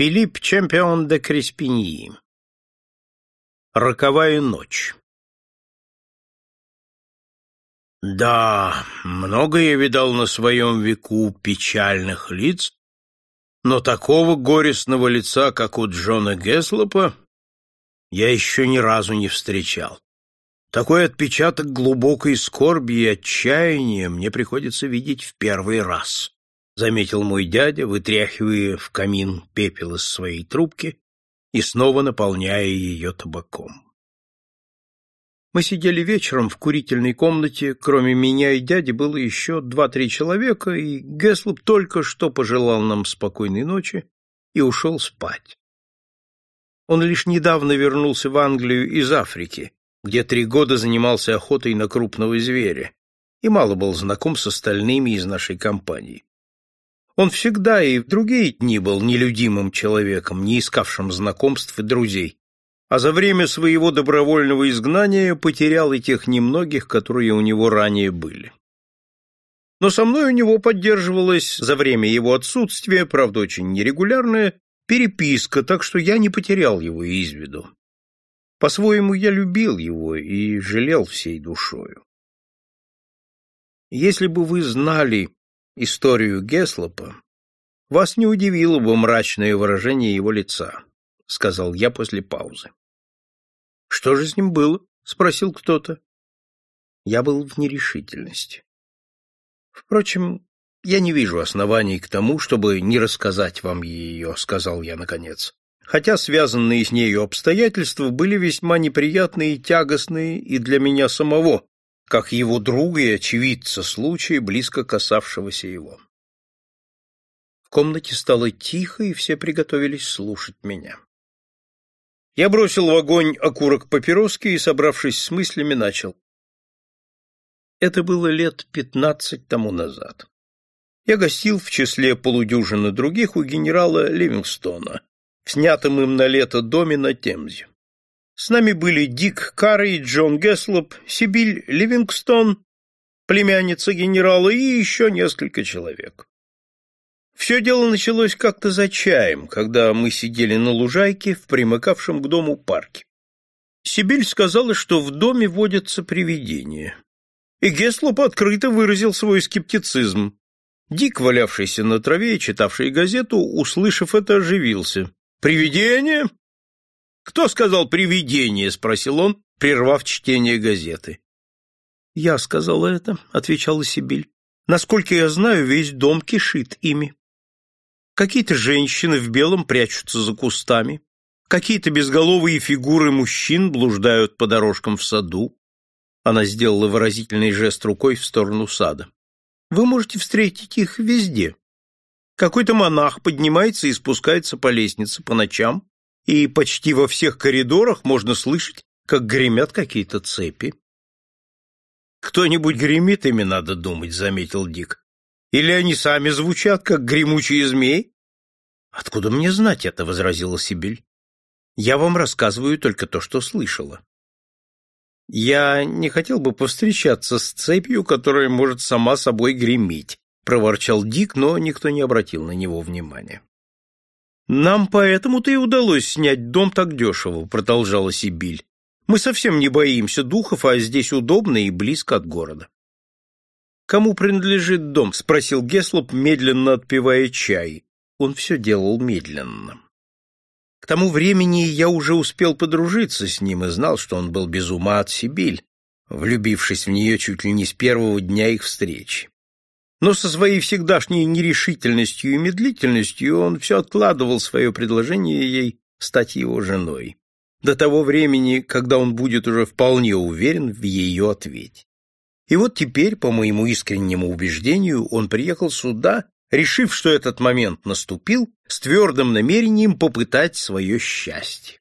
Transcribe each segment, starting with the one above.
Филипп Чемпион де Креспиньи. Роковая ночь. Да, много я видал на своем веку печальных лиц, но такого горестного лица, как у Джона Геслопа, я еще ни разу не встречал. Такой отпечаток глубокой скорби и отчаяния мне приходится видеть в первый раз заметил мой дядя, вытряхивая в камин пепел из своей трубки и снова наполняя ее табаком. Мы сидели вечером в курительной комнате, кроме меня и дяди было еще два-три человека, и Геслоп только что пожелал нам спокойной ночи и ушел спать. Он лишь недавно вернулся в Англию из Африки, где три года занимался охотой на крупного зверя, и мало был знаком с остальными из нашей компании. Он всегда и в другие дни был нелюдимым человеком, не искавшим знакомств и друзей, а за время своего добровольного изгнания потерял и тех немногих, которые у него ранее были. Но со мной у него поддерживалась за время его отсутствия, правда очень нерегулярная, переписка, так что я не потерял его из виду. По-своему я любил его и жалел всей душою. Если бы вы знали, историю Геслопа, вас не удивило бы мрачное выражение его лица, сказал я после паузы. Что же с ним было? спросил кто-то. Я был в нерешительности. Впрочем, я не вижу оснований к тому, чтобы не рассказать вам ее, сказал я наконец. Хотя связанные с нею обстоятельства были весьма неприятные и тягостные и для меня самого, как его друга и очевидца случая, близко касавшегося его. В комнате стало тихо, и все приготовились слушать меня. Я бросил в огонь окурок папироски и, собравшись с мыслями, начал. Это было лет пятнадцать тому назад. Я гостил в числе полудюжины других у генерала Ливингстона в снятом им на лето доме на Темзе. С нами были Дик Карри, Джон Геслоп, Сибиль Ливингстон, племянница генерала и еще несколько человек. Все дело началось как-то за чаем, когда мы сидели на лужайке в примыкавшем к дому парке. Сибиль сказала, что в доме водятся привидения. И Геслоп открыто выразил свой скептицизм. Дик, валявшийся на траве и читавший газету, услышав это, оживился. «Привидение? «Кто сказал привидение?» — спросил он, прервав чтение газеты. «Я сказала это», — отвечала Сибиль. «Насколько я знаю, весь дом кишит ими. Какие-то женщины в белом прячутся за кустами, какие-то безголовые фигуры мужчин блуждают по дорожкам в саду». Она сделала выразительный жест рукой в сторону сада. «Вы можете встретить их везде. Какой-то монах поднимается и спускается по лестнице по ночам, и почти во всех коридорах можно слышать, как гремят какие-то цепи. «Кто-нибудь гремит, ими надо думать», — заметил Дик. «Или они сами звучат, как гремучие змеи?» «Откуда мне знать это?» — возразила Сибиль. «Я вам рассказываю только то, что слышала». «Я не хотел бы повстречаться с цепью, которая может сама собой греметь», — проворчал Дик, но никто не обратил на него внимания. «Нам поэтому-то и удалось снять дом так дешево», — продолжала Сибиль. «Мы совсем не боимся духов, а здесь удобно и близко от города». «Кому принадлежит дом?» — спросил Геслоп, медленно отпивая чай. Он все делал медленно. К тому времени я уже успел подружиться с ним и знал, что он был без ума от Сибиль, влюбившись в нее чуть ли не с первого дня их встречи. Но со своей всегдашней нерешительностью и медлительностью он все откладывал свое предложение ей стать его женой, до того времени, когда он будет уже вполне уверен в ее ответе. И вот теперь, по моему искреннему убеждению, он приехал сюда, решив, что этот момент наступил, с твердым намерением попытать свое счастье.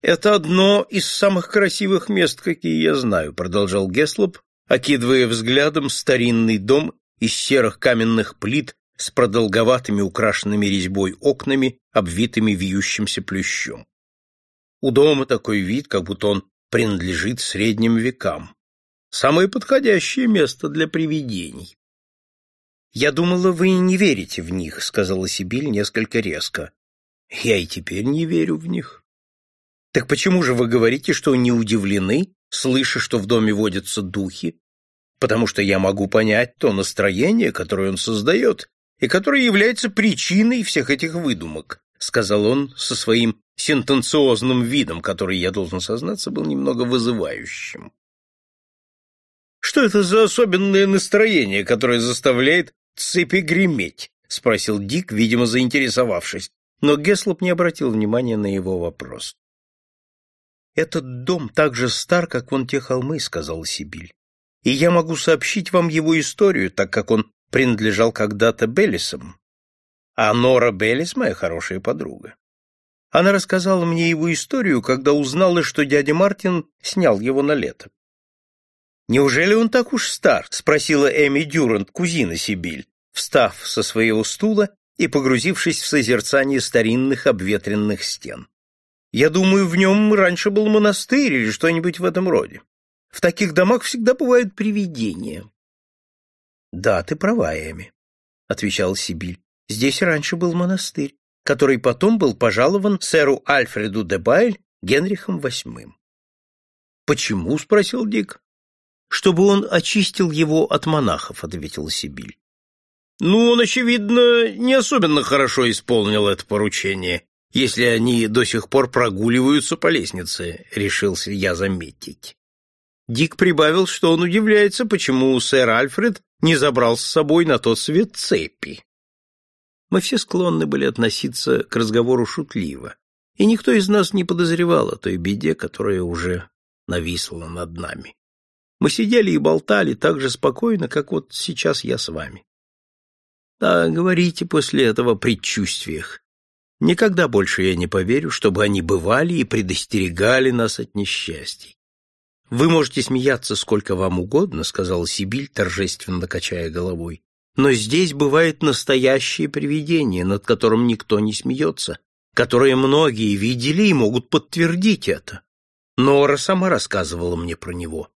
«Это одно из самых красивых мест, какие я знаю», — продолжал Геслоп, окидывая взглядом старинный дом из серых каменных плит с продолговатыми украшенными резьбой окнами, обвитыми вьющимся плющом. У дома такой вид, как будто он принадлежит средним векам. Самое подходящее место для привидений. «Я думала, вы не верите в них», — сказала Сибиль несколько резко. Я и теперь не верю в них. Так почему же вы говорите, что не удивлены, слыша, что в доме водятся духи? Потому что я могу понять то настроение, которое он создает, и которое является причиной всех этих выдумок, сказал он со своим сентенциозным видом, который, я должен сознаться, был немного вызывающим. Что это за особенное настроение, которое заставляет цепи греметь? спросил Дик, видимо, заинтересовавшись, но Геслоп не обратил внимания на его вопрос. Этот дом так же стар, как вон те холмы, сказала Сибиль. И я могу сообщить вам его историю, так как он принадлежал когда-то Беллисам. А Нора Беллис моя хорошая подруга. Она рассказала мне его историю, когда узнала, что дядя Мартин снял его на лето. «Неужели он так уж стар?» — спросила Эми Дюрант, кузина Сибиль, встав со своего стула и погрузившись в созерцание старинных обветренных стен. «Я думаю, в нем раньше был монастырь или что-нибудь в этом роде. В таких домах всегда бывают привидения». «Да, ты права, Эми», — отвечал Сибиль. «Здесь раньше был монастырь, который потом был пожалован сэру Альфреду де Байль Генрихом VIII». «Почему?» — спросил Дик чтобы он очистил его от монахов, ответила Сибиль. Ну, он, очевидно, не особенно хорошо исполнил это поручение, если они до сих пор прогуливаются по лестнице, решился я заметить. Дик прибавил, что он удивляется, почему сэр Альфред не забрал с собой на тот свет цепи. Мы все склонны были относиться к разговору шутливо, и никто из нас не подозревал о той беде, которая уже нависла над нами. Мы сидели и болтали так же спокойно, как вот сейчас я с вами. Да, говорите после этого предчувствиях. Никогда больше я не поверю, чтобы они бывали и предостерегали нас от несчастий. Вы можете смеяться сколько вам угодно, сказал Сибиль, торжественно качая головой. Но здесь бывает настоящее привидение, над которым никто не смеется, которое многие видели и могут подтвердить это. Нора сама рассказывала мне про него.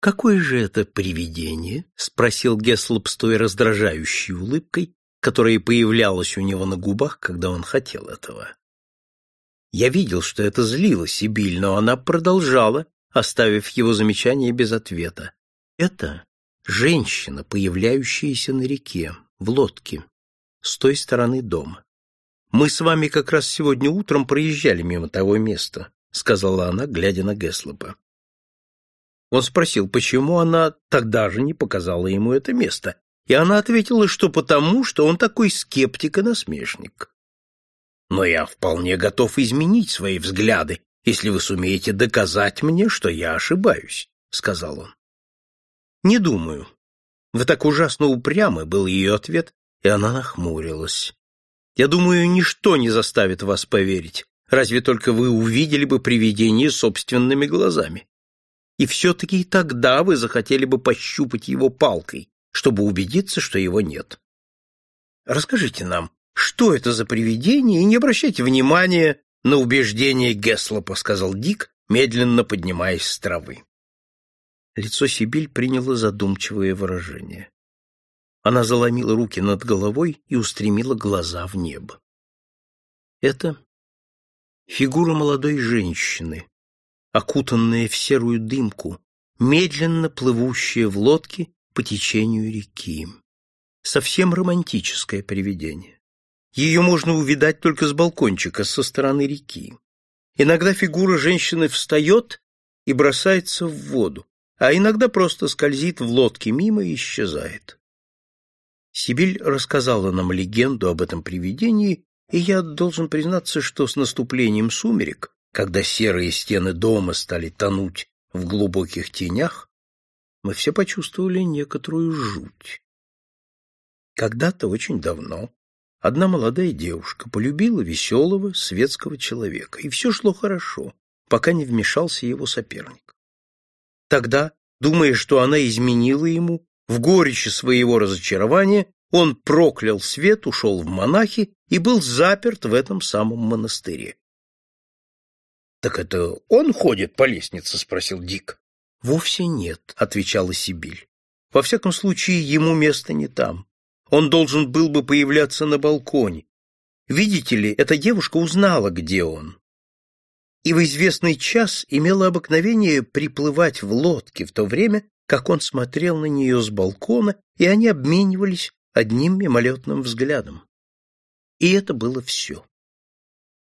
«Какое же это привидение?» — спросил Геслоп с той раздражающей улыбкой, которая появлялась у него на губах, когда он хотел этого. Я видел, что это злило Сибиль, но она продолжала, оставив его замечание без ответа. «Это женщина, появляющаяся на реке, в лодке, с той стороны дома. Мы с вами как раз сегодня утром проезжали мимо того места», — сказала она, глядя на Геслопа. Он спросил, почему она тогда же не показала ему это место, и она ответила, что потому, что он такой скептик и насмешник. «Но я вполне готов изменить свои взгляды, если вы сумеете доказать мне, что я ошибаюсь», — сказал он. «Не думаю. Вы так ужасно упрямы», — был ее ответ, и она нахмурилась. «Я думаю, ничто не заставит вас поверить, разве только вы увидели бы привидение собственными глазами и все-таки тогда вы захотели бы пощупать его палкой, чтобы убедиться, что его нет. Расскажите нам, что это за привидение, и не обращайте внимания на убеждение Геслопа, сказал Дик, медленно поднимаясь с травы. Лицо Сибиль приняло задумчивое выражение. Она заломила руки над головой и устремила глаза в небо. Это фигура молодой женщины, окутанная в серую дымку, медленно плывущая в лодке по течению реки. Совсем романтическое привидение. Ее можно увидать только с балкончика, со стороны реки. Иногда фигура женщины встает и бросается в воду, а иногда просто скользит в лодке мимо и исчезает. Сибиль рассказала нам легенду об этом привидении, и я должен признаться, что с наступлением сумерек когда серые стены дома стали тонуть в глубоких тенях, мы все почувствовали некоторую жуть. Когда-то очень давно одна молодая девушка полюбила веселого светского человека, и все шло хорошо, пока не вмешался его соперник. Тогда, думая, что она изменила ему, в горечи своего разочарования он проклял свет, ушел в монахи и был заперт в этом самом монастыре. Так это он ходит по лестнице, спросил Дик. Вовсе нет, отвечала Сибиль. Во всяком случае, ему место не там. Он должен был бы появляться на балконе. Видите ли, эта девушка узнала, где он. И в известный час имела обыкновение приплывать в лодке в то время, как он смотрел на нее с балкона, и они обменивались одним мимолетным взглядом. И это было все.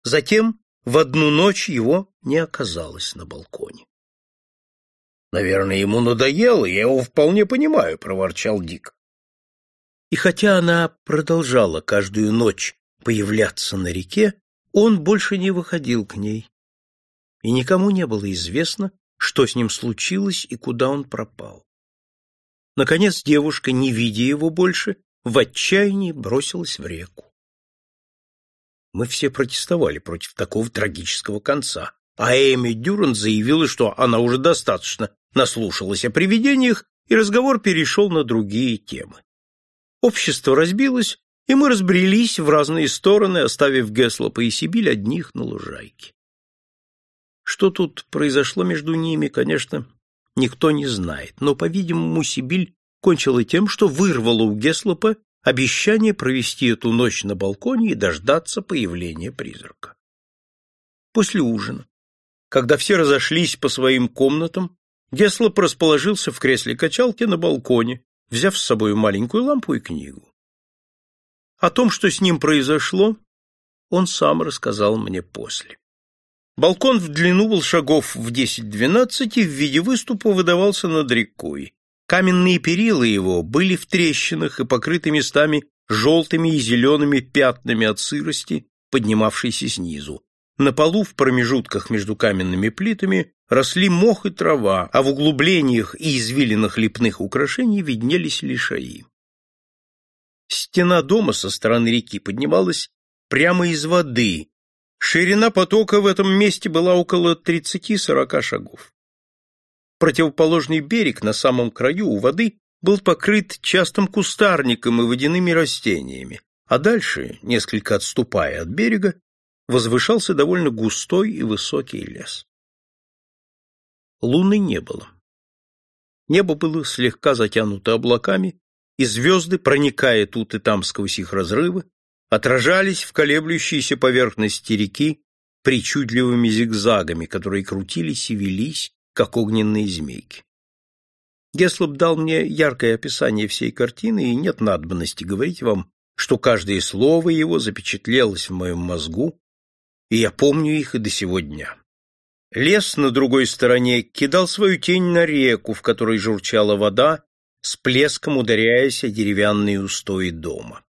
Затем в одну ночь его не оказалось на балконе. «Наверное, ему надоело, я его вполне понимаю», — проворчал Дик. И хотя она продолжала каждую ночь появляться на реке, он больше не выходил к ней. И никому не было известно, что с ним случилось и куда он пропал. Наконец девушка, не видя его больше, в отчаянии бросилась в реку. Мы все протестовали против такого трагического конца, а Эми Дюран заявила, что она уже достаточно наслушалась о привидениях, и разговор перешел на другие темы. Общество разбилось, и мы разбрелись в разные стороны, оставив Геслопа и Сибиль одних на лужайке. Что тут произошло между ними, конечно, никто не знает, но, по-видимому, Сибиль кончила тем, что вырвала у Геслопа обещание провести эту ночь на балконе и дождаться появления призрака. После ужина, когда все разошлись по своим комнатам, Геслоп расположился в кресле качалки на балконе, взяв с собой маленькую лампу и книгу. О том, что с ним произошло, он сам рассказал мне после. Балкон в длину был шагов в 10-12 и в виде выступа выдавался над рекой. Каменные перила его были в трещинах и покрыты местами желтыми и зелеными пятнами от сырости, поднимавшейся снизу. На полу в промежутках между каменными плитами росли мох и трава, а в углублениях и извилинах лепных украшений виднелись лишаи. Стена дома со стороны реки поднималась прямо из воды. Ширина потока в этом месте была около 30-40 шагов. Противоположный берег на самом краю у воды был покрыт частым кустарником и водяными растениями, а дальше, несколько отступая от берега, возвышался довольно густой и высокий лес. Луны не было. Небо было слегка затянуто облаками, и звезды, проникая тут и там сквозь их разрывы, отражались в колеблющейся поверхности реки причудливыми зигзагами, которые крутились и велись, как огненные змейки. Геслоп дал мне яркое описание всей картины, и нет надобности говорить вам, что каждое слово его запечатлелось в моем мозгу, и я помню их и до сего дня. Лес на другой стороне кидал свою тень на реку, в которой журчала вода, с плеском ударяясь о деревянные устои дома.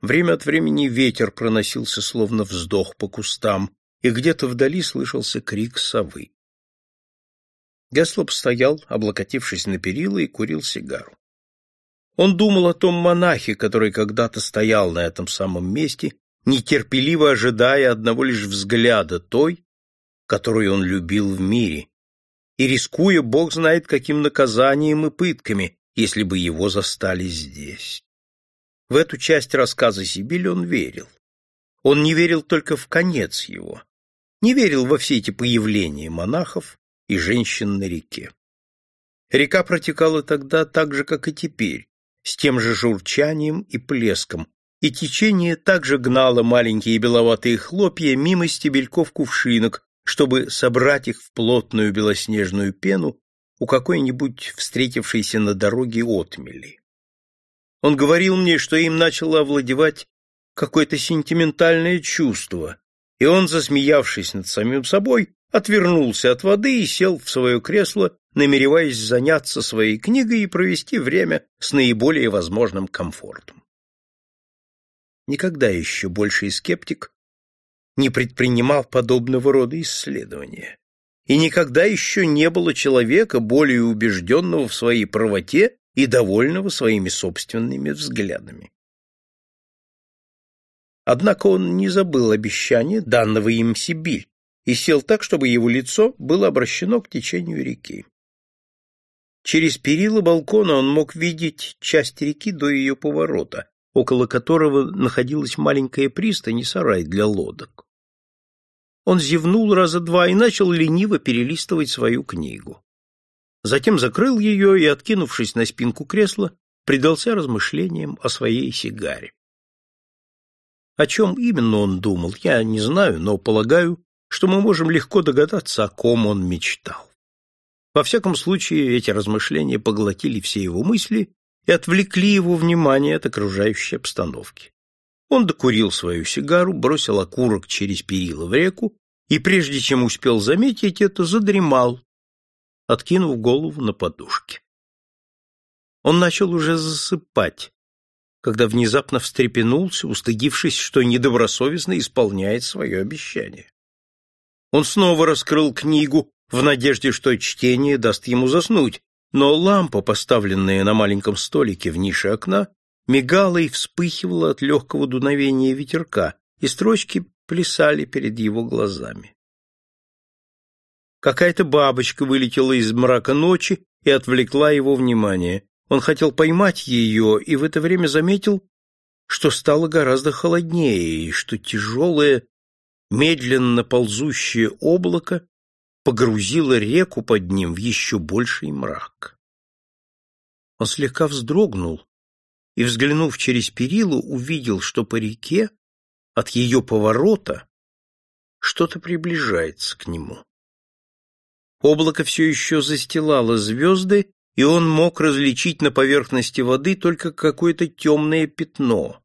Время от времени ветер проносился, словно вздох по кустам, и где-то вдали слышался крик совы. Гаслоп стоял, облокотившись на перила, и курил сигару. Он думал о том монахе, который когда-то стоял на этом самом месте, нетерпеливо ожидая одного лишь взгляда той, которую он любил в мире, и рискуя, бог знает, каким наказанием и пытками, если бы его застали здесь. В эту часть рассказа Сибили он верил. Он не верил только в конец его, не верил во все эти появления монахов, и женщин на реке. Река протекала тогда так же, как и теперь, с тем же журчанием и плеском, и течение также гнало маленькие беловатые хлопья мимо стебельков кувшинок, чтобы собрать их в плотную белоснежную пену у какой-нибудь встретившейся на дороге отмели. Он говорил мне, что им начало овладевать какое-то сентиментальное чувство, и он, засмеявшись над самим собой, отвернулся от воды и сел в свое кресло, намереваясь заняться своей книгой и провести время с наиболее возможным комфортом. Никогда еще больший скептик не предпринимал подобного рода исследования, и никогда еще не было человека, более убежденного в своей правоте и довольного своими собственными взглядами. Однако он не забыл обещания, данного им Сибирь, и сел так, чтобы его лицо было обращено к течению реки. Через перила балкона он мог видеть часть реки до ее поворота, около которого находилась маленькая пристань и сарай для лодок. Он зевнул раза два и начал лениво перелистывать свою книгу. Затем закрыл ее и, откинувшись на спинку кресла, предался размышлениям о своей сигаре. О чем именно он думал, я не знаю, но полагаю, что мы можем легко догадаться, о ком он мечтал. Во всяком случае, эти размышления поглотили все его мысли и отвлекли его внимание от окружающей обстановки. Он докурил свою сигару, бросил окурок через перила в реку и, прежде чем успел заметить это, задремал, откинув голову на подушке. Он начал уже засыпать, когда внезапно встрепенулся, устыдившись, что недобросовестно исполняет свое обещание. Он снова раскрыл книгу в надежде, что чтение даст ему заснуть, но лампа, поставленная на маленьком столике в нише окна, мигала и вспыхивала от легкого дуновения ветерка, и строчки плясали перед его глазами. Какая-то бабочка вылетела из мрака ночи и отвлекла его внимание. Он хотел поймать ее и в это время заметил, что стало гораздо холоднее и что тяжелое, медленно ползущее облако погрузило реку под ним в еще больший мрак. Он слегка вздрогнул и, взглянув через перилу, увидел, что по реке от ее поворота что-то приближается к нему. Облако все еще застилало звезды, и он мог различить на поверхности воды только какое-то темное пятно.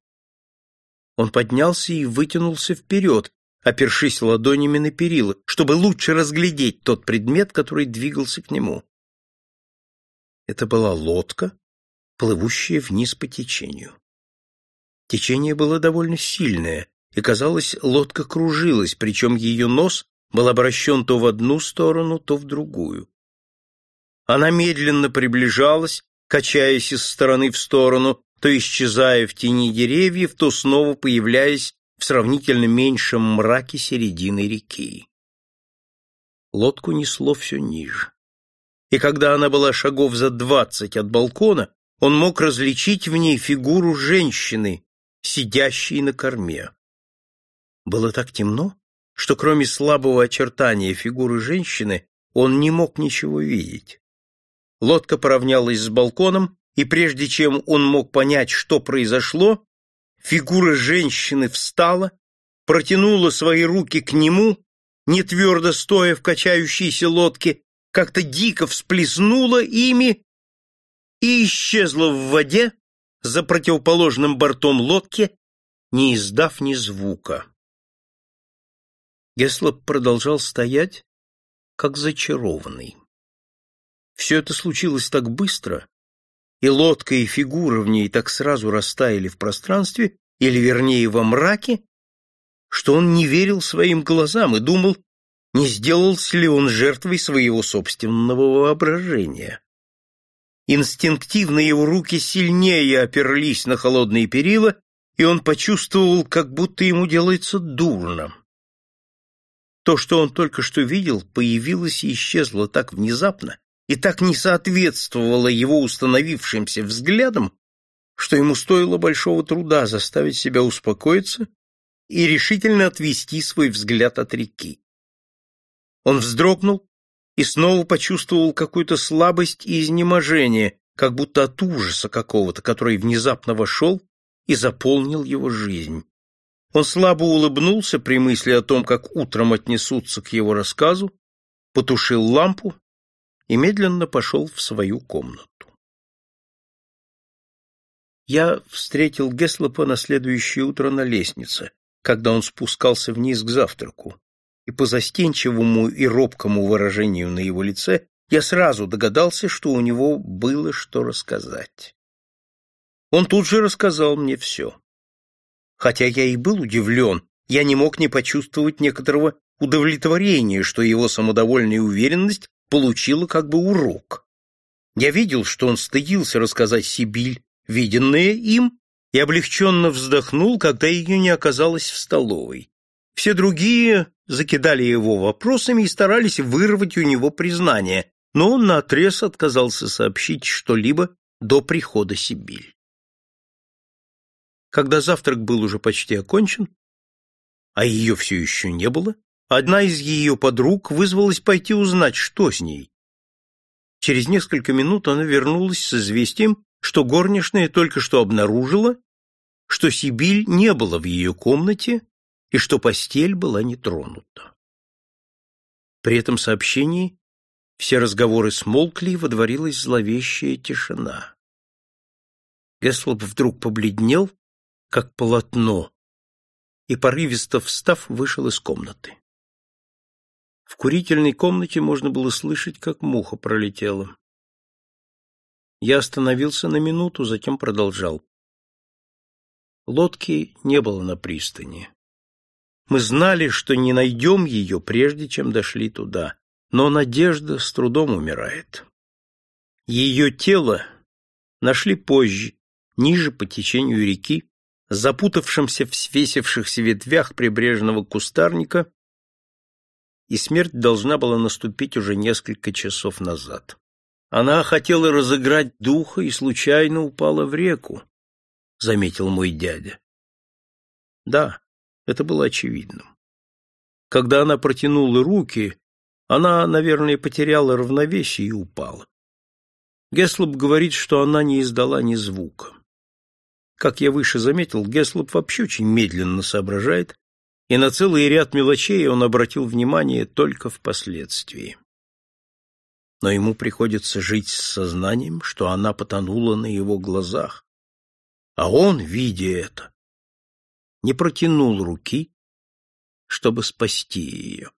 Он поднялся и вытянулся вперед, опершись ладонями на перила, чтобы лучше разглядеть тот предмет, который двигался к нему. Это была лодка, плывущая вниз по течению. Течение было довольно сильное, и, казалось, лодка кружилась, причем ее нос был обращен то в одну сторону, то в другую. Она медленно приближалась, качаясь из стороны в сторону, то исчезая в тени деревьев, то снова появляясь в сравнительно меньшем мраке середины реки. Лодку несло все ниже. И когда она была шагов за двадцать от балкона, он мог различить в ней фигуру женщины, сидящей на корме. Было так темно, что кроме слабого очертания фигуры женщины он не мог ничего видеть. Лодка поравнялась с балконом, и прежде чем он мог понять, что произошло, фигура женщины встала, протянула свои руки к нему, не твердо стоя в качающейся лодке, как-то дико всплеснула ими и исчезла в воде за противоположным бортом лодки, не издав ни звука. Геслоп продолжал стоять, как зачарованный. Все это случилось так быстро, и лодка и фигура в ней так сразу растаяли в пространстве, или вернее во мраке, что он не верил своим глазам и думал, не сделался ли он жертвой своего собственного воображения. Инстинктивно его руки сильнее оперлись на холодные перила, и он почувствовал, как будто ему делается дурно. То, что он только что видел, появилось и исчезло так внезапно и так не соответствовало его установившимся взглядам, что ему стоило большого труда заставить себя успокоиться и решительно отвести свой взгляд от реки. Он вздрогнул и снова почувствовал какую-то слабость и изнеможение, как будто от ужаса какого-то, который внезапно вошел и заполнил его жизнь. Он слабо улыбнулся при мысли о том, как утром отнесутся к его рассказу, потушил лампу и медленно пошел в свою комнату. Я встретил Геслопа на следующее утро на лестнице, когда он спускался вниз к завтраку и по застенчивому и робкому выражению на его лице я сразу догадался, что у него было что рассказать. Он тут же рассказал мне все. Хотя я и был удивлен, я не мог не почувствовать некоторого удовлетворения, что его самодовольная уверенность получила как бы урок. Я видел, что он стыдился рассказать Сибиль, виденное им, и облегченно вздохнул, когда ее не оказалось в столовой. Все другие закидали его вопросами и старались вырвать у него признание, но он наотрез отказался сообщить что-либо до прихода Сибиль. Когда завтрак был уже почти окончен, а ее все еще не было, одна из ее подруг вызвалась пойти узнать, что с ней. Через несколько минут она вернулась с известием, что горничная только что обнаружила, что Сибиль не было в ее комнате и что постель была не тронута. При этом сообщении все разговоры смолкли, и водворилась зловещая тишина. Геслоп вдруг побледнел, как полотно, и, порывисто встав, вышел из комнаты. В курительной комнате можно было слышать, как муха пролетела. Я остановился на минуту, затем продолжал. Лодки не было на пристани. Мы знали, что не найдем ее, прежде чем дошли туда, но надежда с трудом умирает. Ее тело нашли позже, ниже по течению реки, запутавшимся в свесившихся ветвях прибрежного кустарника, и смерть должна была наступить уже несколько часов назад. Она хотела разыграть духа и случайно упала в реку, — заметил мой дядя. Да, это было очевидным. Когда она протянула руки, она, наверное, потеряла равновесие и упала. Геслоп говорит, что она не издала ни звука. Как я выше заметил, Геслоп вообще очень медленно соображает, и на целый ряд мелочей он обратил внимание только впоследствии. Но ему приходится жить с сознанием, что она потонула на его глазах. А он, видя это, не протянул руки, чтобы спасти ее.